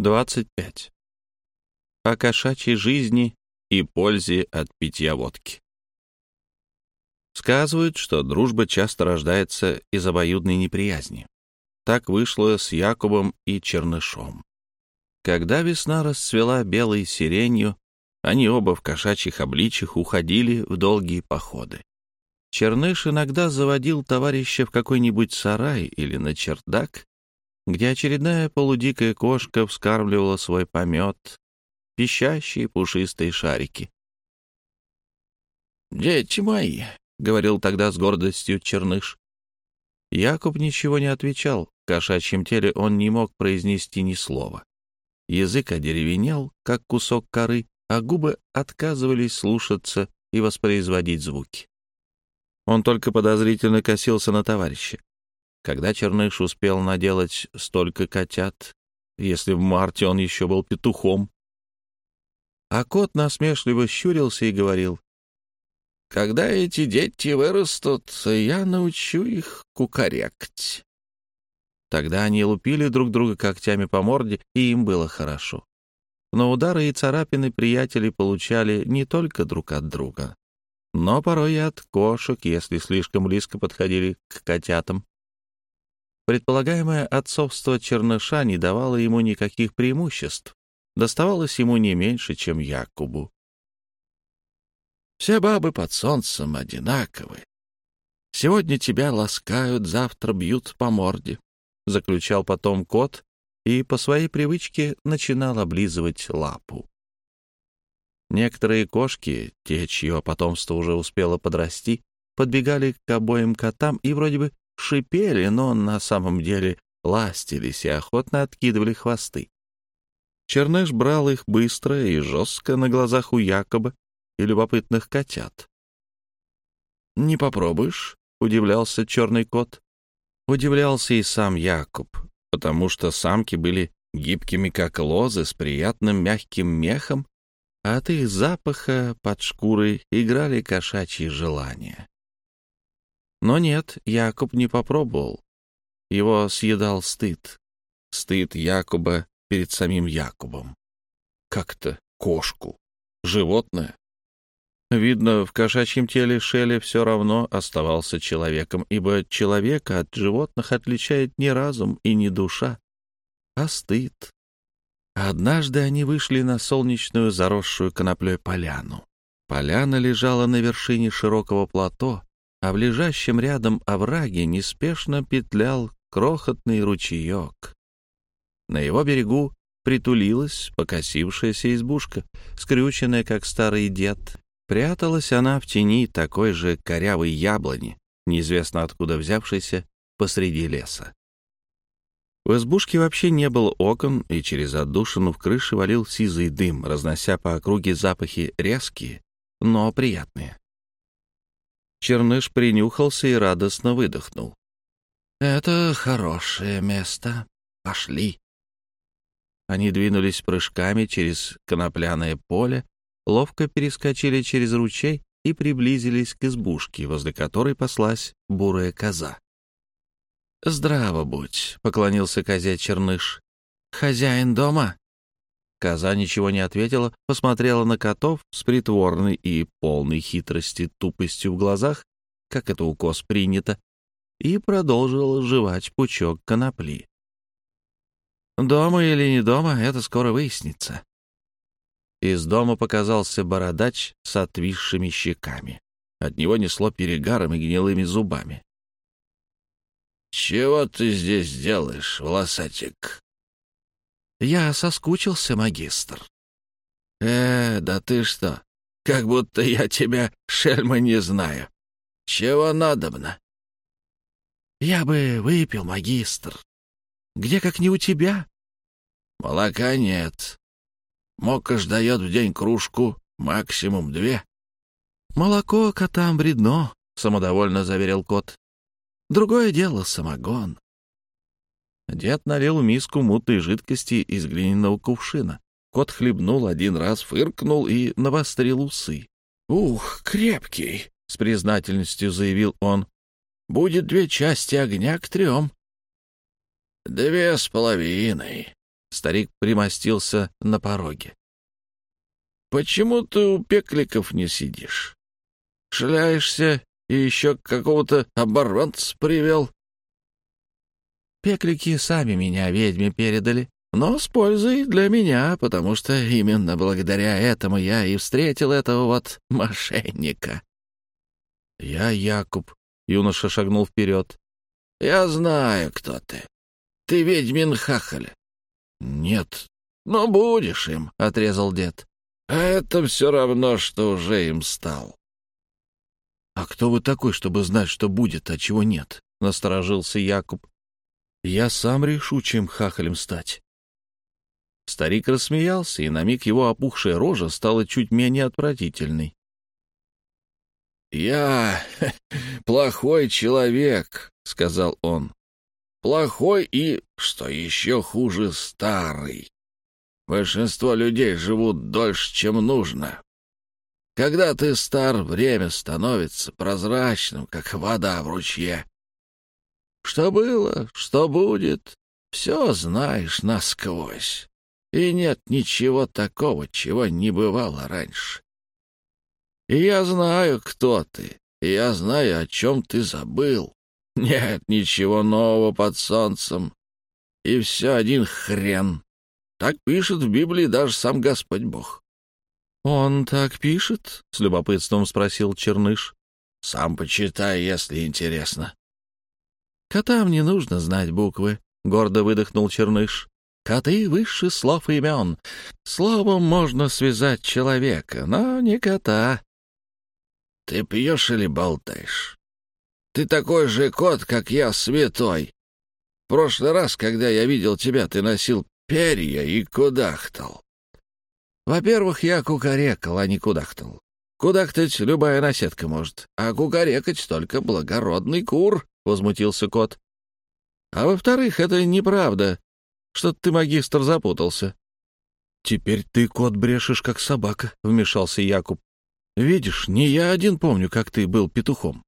25. О кошачьей жизни и пользе от питья водки. Сказывают, что дружба часто рождается из обоюдной неприязни. Так вышло с Якубом и Чернышом. Когда весна расцвела белой сиренью, они оба в кошачьих обличьях уходили в долгие походы. Черныш иногда заводил товарища в какой-нибудь сарай или на чердак, где очередная полудикая кошка вскармливала свой помет, пищащие пушистые шарики. «Дети мои», — говорил тогда с гордостью Черныш. Якуб ничего не отвечал, в кошачьем теле он не мог произнести ни слова. Язык одеревенел, как кусок коры, а губы отказывались слушаться и воспроизводить звуки. Он только подозрительно косился на товарища. Когда Черныш успел наделать столько котят, если в марте он еще был петухом? А кот насмешливо щурился и говорил, «Когда эти дети вырастут, я научу их кукарекать». Тогда они лупили друг друга когтями по морде, и им было хорошо. Но удары и царапины приятели получали не только друг от друга, но порой и от кошек, если слишком близко подходили к котятам. Предполагаемое отцовство Черныша не давало ему никаких преимуществ. Доставалось ему не меньше, чем Якубу. «Все бабы под солнцем одинаковы. Сегодня тебя ласкают, завтра бьют по морде», — заключал потом кот и по своей привычке начинал облизывать лапу. Некоторые кошки, те, чье потомство уже успело подрасти, подбегали к обоим котам и вроде бы шипели, но на самом деле ластились и охотно откидывали хвосты. Черныш брал их быстро и жестко на глазах у Якоба и любопытных котят. «Не попробуешь?» — удивлялся черный кот. Удивлялся и сам Якоб, потому что самки были гибкими, как лозы, с приятным мягким мехом, а от их запаха под шкурой играли кошачьи желания. Но нет, Якуб не попробовал. Его съедал стыд. Стыд Якуба перед самим Якубом. Как-то кошку. Животное. Видно, в кошачьем теле Шелли все равно оставался человеком, ибо человека от животных отличает не разум и не душа, а стыд. Однажды они вышли на солнечную заросшую коноплей поляну. Поляна лежала на вершине широкого плато, а в лежащем рядом овраге неспешно петлял крохотный ручеек. На его берегу притулилась покосившаяся избушка, скрюченная, как старый дед. Пряталась она в тени такой же корявой яблони, неизвестно откуда взявшейся, посреди леса. В избушке вообще не было окон, и через отдушину в крыше валил сизый дым, разнося по округе запахи резкие, но приятные. Черныш принюхался и радостно выдохнул. «Это хорошее место. Пошли». Они двинулись прыжками через конопляное поле, ловко перескочили через ручей и приблизились к избушке, возле которой паслась бурая коза. «Здраво будь», — поклонился козе Черныш. «Хозяин дома?» Коза ничего не ответила, посмотрела на котов с притворной и полной хитрости тупостью в глазах, как это у коз принято, и продолжила жевать пучок конопли. Дома или не дома, это скоро выяснится. Из дома показался бородач с отвисшими щеками. От него несло перегаром и гнилыми зубами. «Чего ты здесь делаешь, волосатик?» «Я соскучился, магистр». «Э, да ты что, как будто я тебя, шельма, не знаю. Чего надобно?» «Я бы выпил, магистр. Где, как не у тебя?» «Молока нет. Мокаш дает в день кружку, максимум две». «Молоко котам вредно», — самодовольно заверил кот. «Другое дело — самогон. Дед налил в миску мутной жидкости из глиняного кувшина. Кот хлебнул один раз, фыркнул и навострил усы. «Ух, крепкий!» — с признательностью заявил он. «Будет две части огня к трем». «Две с половиной. Старик примостился на пороге. «Почему ты у пекликов не сидишь? Шляешься и еще какого-то оборванца привел?» «Пеклики сами меня ведьме передали, но с пользой для меня, потому что именно благодаря этому я и встретил этого вот мошенника». «Я Якуб», — юноша шагнул вперед. «Я знаю, кто ты. Ты ведьмин хахаль». «Нет». «Но будешь им», — отрезал дед. «А это все равно, что уже им стал». «А кто вы такой, чтобы знать, что будет, а чего нет?» — насторожился Якуб. «Я сам решу, чем хахалем стать». Старик рассмеялся, и на миг его опухшая рожа стала чуть менее отвратительной. «Я плохой человек», — сказал он. «Плохой и, что еще хуже, старый. Большинство людей живут дольше, чем нужно. Когда ты стар, время становится прозрачным, как вода в ручье. Что было, что будет, все знаешь насквозь и нет ничего такого, чего не бывало раньше. И я знаю, кто ты, и я знаю, о чем ты забыл. Нет ничего нового под солнцем, и все один хрен. Так пишет в Библии даже сам Господь Бог. — Он так пишет? — с любопытством спросил Черныш. — Сам почитай, если интересно. — Котам не нужно знать буквы, — гордо выдохнул Черныш. Коты выше слов и имен. Словом можно связать человека, но не кота. Ты пьешь или болтаешь? Ты такой же кот, как я, святой. В прошлый раз, когда я видел тебя, ты носил перья и кудахтал. Во-первых, я кукарекал, а не кудахтал. Кудахтать любая наседка может, а кукарекать только благородный кур, — возмутился кот. А во-вторых, это неправда. Что-то ты, магистр, запутался. — Теперь ты, кот, брешешь, как собака, — вмешался Якуб. — Видишь, не я один помню, как ты был петухом.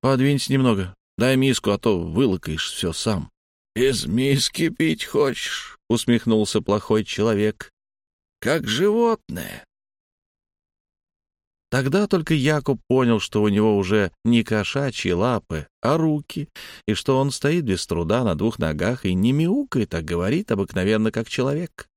Подвинься немного, дай миску, а то вылакаешь все сам. — Из миски пить хочешь? — усмехнулся плохой человек. — Как животное. Тогда только Якуб понял, что у него уже не кошачьи лапы, а руки, и что он стоит без труда на двух ногах и не мяукает, а говорит обыкновенно как человек.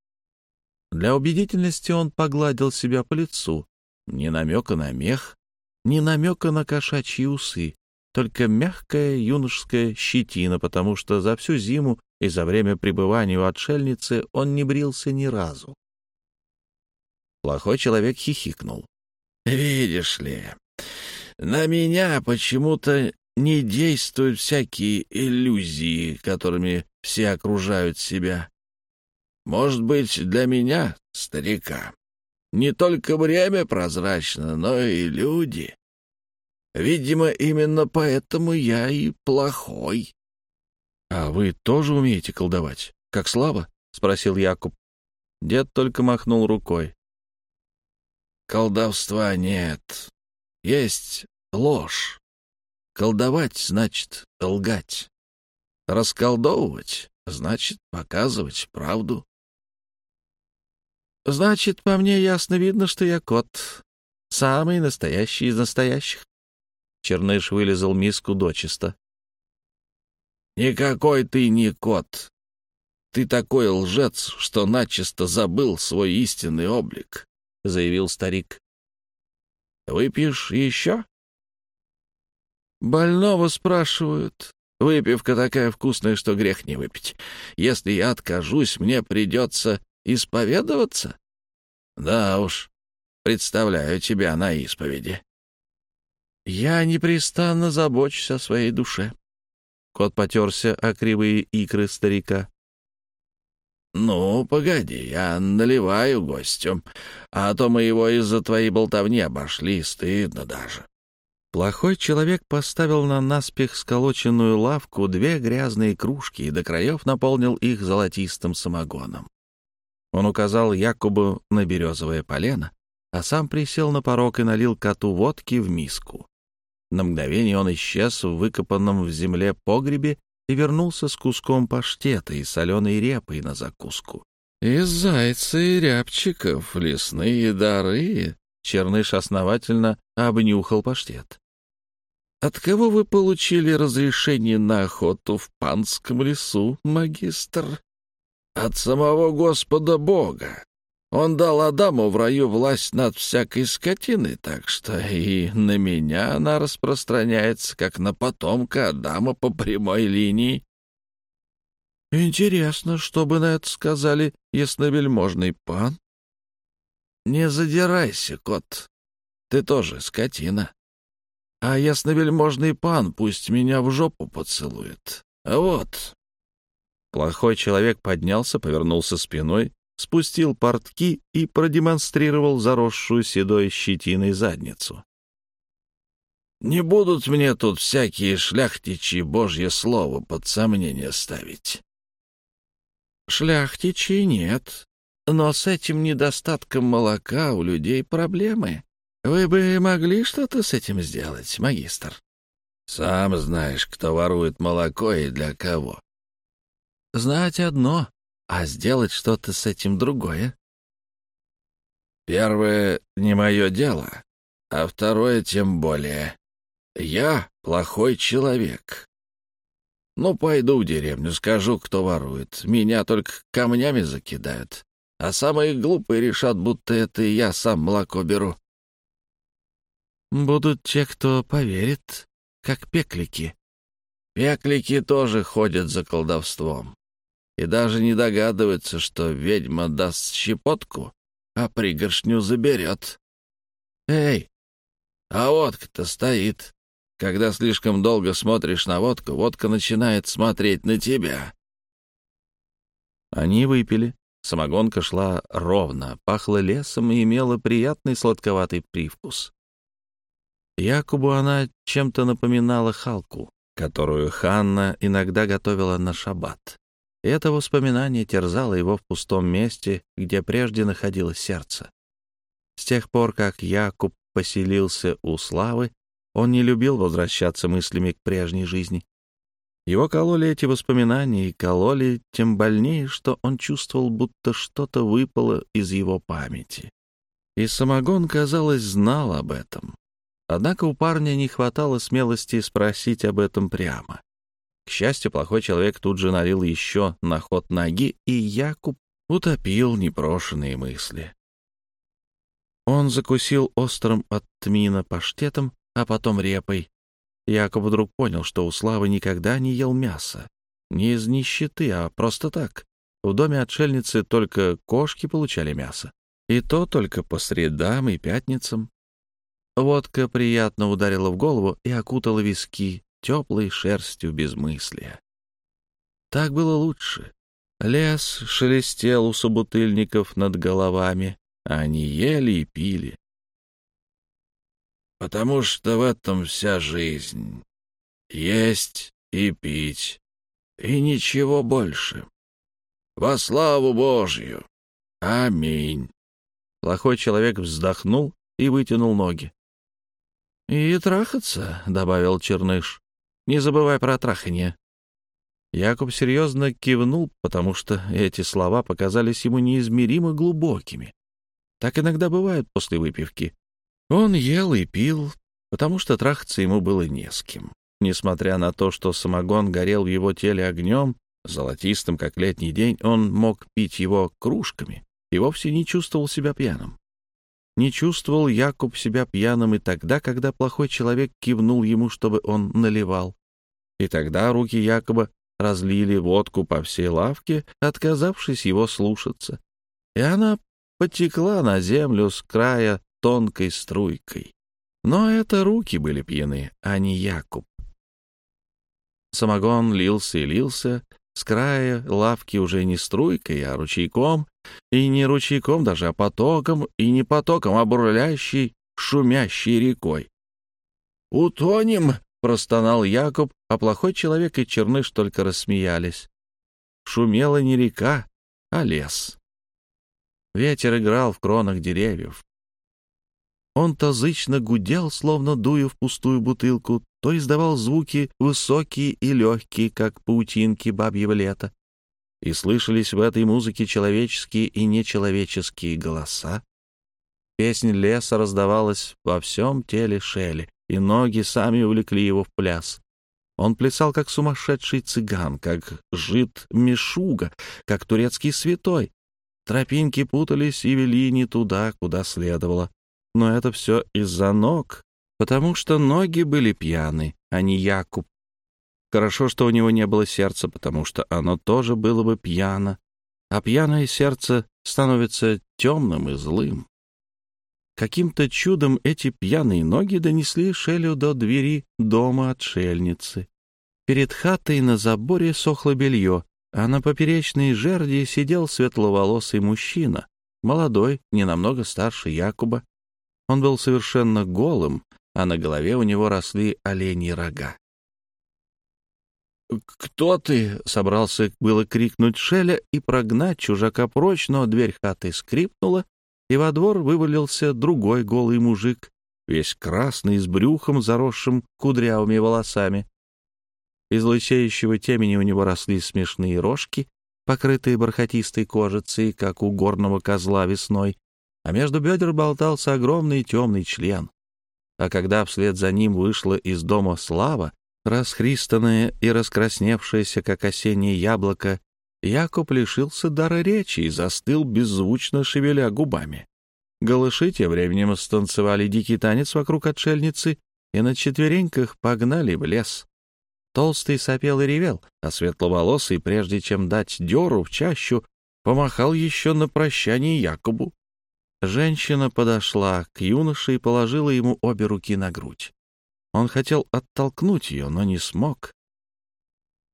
Для убедительности он погладил себя по лицу. Ни намека на мех, ни намека на кошачьи усы, только мягкая юношеская щетина, потому что за всю зиму и за время пребывания у отшельницы он не брился ни разу. Плохой человек хихикнул. Видишь ли, на меня почему-то не действуют всякие иллюзии, которыми все окружают себя. Может быть, для меня, старика, не только время прозрачно, но и люди. Видимо, именно поэтому я и плохой. — А вы тоже умеете колдовать, как Слава? — спросил Якуб. Дед только махнул рукой. Колдовства нет. Есть ложь. Колдовать значит лгать. Расколдовывать значит показывать правду. Значит, по мне ясно видно, что я кот. Самый настоящий из настоящих. Черныш вылезал миску дочисто. Никакой ты не кот. Ты такой лжец, что начисто забыл свой истинный облик заявил старик. «Выпьешь еще?» «Больного спрашивают. Выпивка такая вкусная, что грех не выпить. Если я откажусь, мне придется исповедоваться?» «Да уж, представляю тебя на исповеди». «Я непрестанно забочусь о своей душе». Кот потерся о кривые икры старика. «Ну, погоди, я наливаю гостю, а то мы его из-за твоей болтовни обошли, стыдно даже». Плохой человек поставил на наспех сколоченную лавку две грязные кружки и до краев наполнил их золотистым самогоном. Он указал Якубу на березовое полено, а сам присел на порог и налил коту водки в миску. На мгновение он исчез в выкопанном в земле погребе и вернулся с куском паштета и соленой репой на закуску. «Из зайца и рябчиков лесные дары!» Черныш основательно обнюхал паштет. «От кого вы получили разрешение на охоту в панском лесу, магистр?» «От самого Господа Бога. Он дал Адаму в раю власть над всякой скотиной, так что и на меня она распространяется, как на потомка Адама по прямой линии. Интересно, что бы на это сказали ясновельможный пан? Не задирайся, кот. Ты тоже скотина. А ясновельможный пан пусть меня в жопу поцелует. Вот. Плохой человек поднялся, повернулся спиной спустил портки и продемонстрировал заросшую седой щетиной задницу. «Не будут мне тут всякие шляхтичи Божье слово под сомнение ставить». «Шляхтичи нет, но с этим недостатком молока у людей проблемы. Вы бы могли что-то с этим сделать, магистр?» «Сам знаешь, кто ворует молоко и для кого». «Знать одно, а сделать что-то с этим другое. Первое — не мое дело, а второе тем более. Я плохой человек. Ну, пойду в деревню, скажу, кто ворует. Меня только камнями закидают, а самые глупые решат, будто это я сам молоко беру. Будут те, кто поверит, как пеклики. Пеклики тоже ходят за колдовством и даже не догадывается, что ведьма даст щепотку, а пригоршню заберет. Эй, а водка-то стоит. Когда слишком долго смотришь на водку, водка начинает смотреть на тебя. Они выпили. Самогонка шла ровно, пахла лесом и имела приятный сладковатый привкус. Якубу она чем-то напоминала халку, которую Ханна иногда готовила на шаббат. Это воспоминание терзало его в пустом месте, где прежде находилось сердце. С тех пор, как Якуб поселился у Славы, он не любил возвращаться мыслями к прежней жизни. Его кололи эти воспоминания и кололи тем больнее, что он чувствовал, будто что-то выпало из его памяти. И самогон, казалось, знал об этом. Однако у парня не хватало смелости спросить об этом прямо. К счастью, плохой человек тут же налил еще на ход ноги, и Якуб утопил непрошенные мысли. Он закусил острым от тмина паштетом, а потом репой. Якуб вдруг понял, что у Славы никогда не ел мясо. Не из нищеты, а просто так. В доме отшельницы только кошки получали мясо. И то только по средам и пятницам. Водка приятно ударила в голову и окутала виски, теплой шерстью безмыслия. Так было лучше. Лес шелестел у собутыльников над головами, а они ели и пили. «Потому что в этом вся жизнь. Есть и пить, и ничего больше. Во славу Божью! Аминь!» Плохой человек вздохнул и вытянул ноги. «И трахаться», — добавил Черныш. Не забывай про траханье». Якуб серьезно кивнул, потому что эти слова показались ему неизмеримо глубокими. Так иногда бывает после выпивки. Он ел и пил, потому что трахаться ему было не с кем. Несмотря на то, что самогон горел в его теле огнем, золотистым, как летний день, он мог пить его кружками и вовсе не чувствовал себя пьяным. Не чувствовал Якуб себя пьяным и тогда, когда плохой человек кивнул ему, чтобы он наливал. И тогда руки Якоба разлили водку по всей лавке, отказавшись его слушаться. И она потекла на землю с края тонкой струйкой. Но это руки были пьяны, а не Якуб. Самогон лился и лился, с края лавки уже не струйкой, а ручейком, и не ручейком даже, а потоком, и не потоком, а бурлящей, шумящей рекой. «Утонем!» — простонал Якоб, а плохой человек и Черныш только рассмеялись. Шумела не река, а лес. Ветер играл в кронах деревьев. Он то зычно гудел, словно дуя в пустую бутылку, то издавал звуки высокие и легкие, как паутинки бабьего лета. И слышались в этой музыке человеческие и нечеловеческие голоса. Песнь леса раздавалась во всем теле Шелли, и ноги сами увлекли его в пляс. Он плясал, как сумасшедший цыган, как жид Мишуга, как турецкий святой. Тропинки путались и вели не туда, куда следовало. Но это все из-за ног, потому что ноги были пьяны, а не Якуб. Хорошо, что у него не было сердца, потому что оно тоже было бы пьяно, а пьяное сердце становится темным и злым. Каким-то чудом эти пьяные ноги донесли Шелю до двери дома отшельницы. Перед хатой на заборе сохло белье, а на поперечной жерди сидел светловолосый мужчина, молодой, не намного старше Якуба. Он был совершенно голым, а на голове у него росли оленьи рога. «Кто ты?» — собрался было крикнуть Шеля и прогнать чужака прочь, но дверь хаты скрипнула, и во двор вывалился другой голый мужик, весь красный, с брюхом, заросшим кудрявыми волосами. Из лысеющего темени у него росли смешные рожки, покрытые бархатистой кожицей, как у горного козла весной, а между бедер болтался огромный темный член. А когда вслед за ним вышла из дома слава, расхристанная и раскрасневшаяся, как осеннее яблоко, Якоб лишился дара речи и застыл, беззвучно шевеля губами. Голыши тем временем станцевали дикий танец вокруг отшельницы и на четвереньках погнали в лес. Толстый сопел и ревел, а светловолосый, прежде чем дать дёру в чащу, помахал еще на прощание Якобу. Женщина подошла к юноше и положила ему обе руки на грудь. Он хотел оттолкнуть ее, но не смог.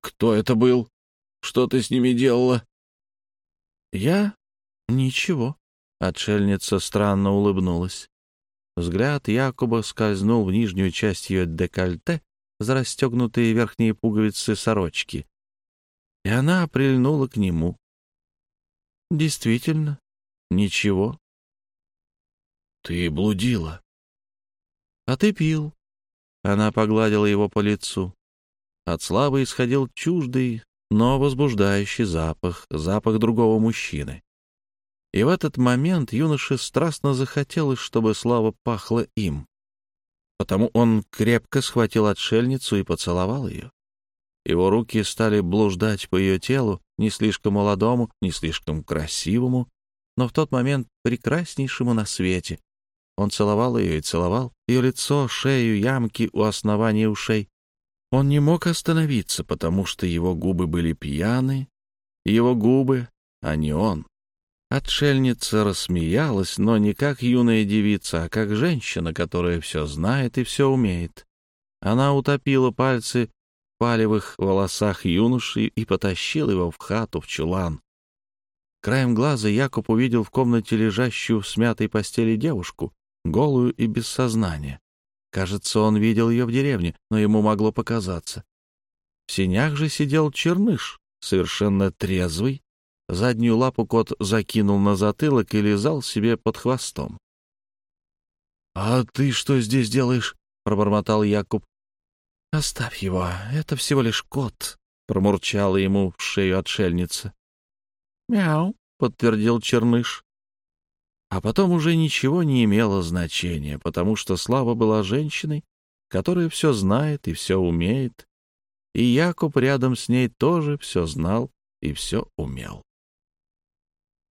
«Кто это был?» Что ты с ними делала?» «Я? Ничего». Отшельница странно улыбнулась. Взгляд Якуба скользнул в нижнюю часть ее декольте, за расстегнутые верхние пуговицы сорочки, и она прильнула к нему. «Действительно, ничего». «Ты блудила». «А ты пил». Она погладила его по лицу. От славы исходил чуждый, но возбуждающий запах, запах другого мужчины. И в этот момент юноше страстно захотелось, чтобы Слава пахла им. Потому он крепко схватил отшельницу и поцеловал ее. Его руки стали блуждать по ее телу, не слишком молодому, не слишком красивому, но в тот момент прекраснейшему на свете. Он целовал ее и целовал ее лицо, шею, ямки у основания ушей, он не мог остановиться, потому что его губы были пьяны, его губы, а не он. Отшельница рассмеялась, но не как юная девица, а как женщина, которая все знает и все умеет. Она утопила пальцы в палевых волосах юноши и потащила его в хату, в чулан. Краем глаза Якоб увидел в комнате лежащую в смятой постели девушку, голую и без сознания. Кажется, он видел ее в деревне, но ему могло показаться. В синях же сидел черныш, совершенно трезвый. Заднюю лапу кот закинул на затылок и лизал себе под хвостом. — А ты что здесь делаешь? — пробормотал Якуб. — Оставь его, это всего лишь кот, — промурчала ему в шею отшельница. — Мяу, — подтвердил черныш. А потом уже ничего не имело значения, потому что Слава была женщиной, которая все знает и все умеет, и Якуб рядом с ней тоже все знал и все умел.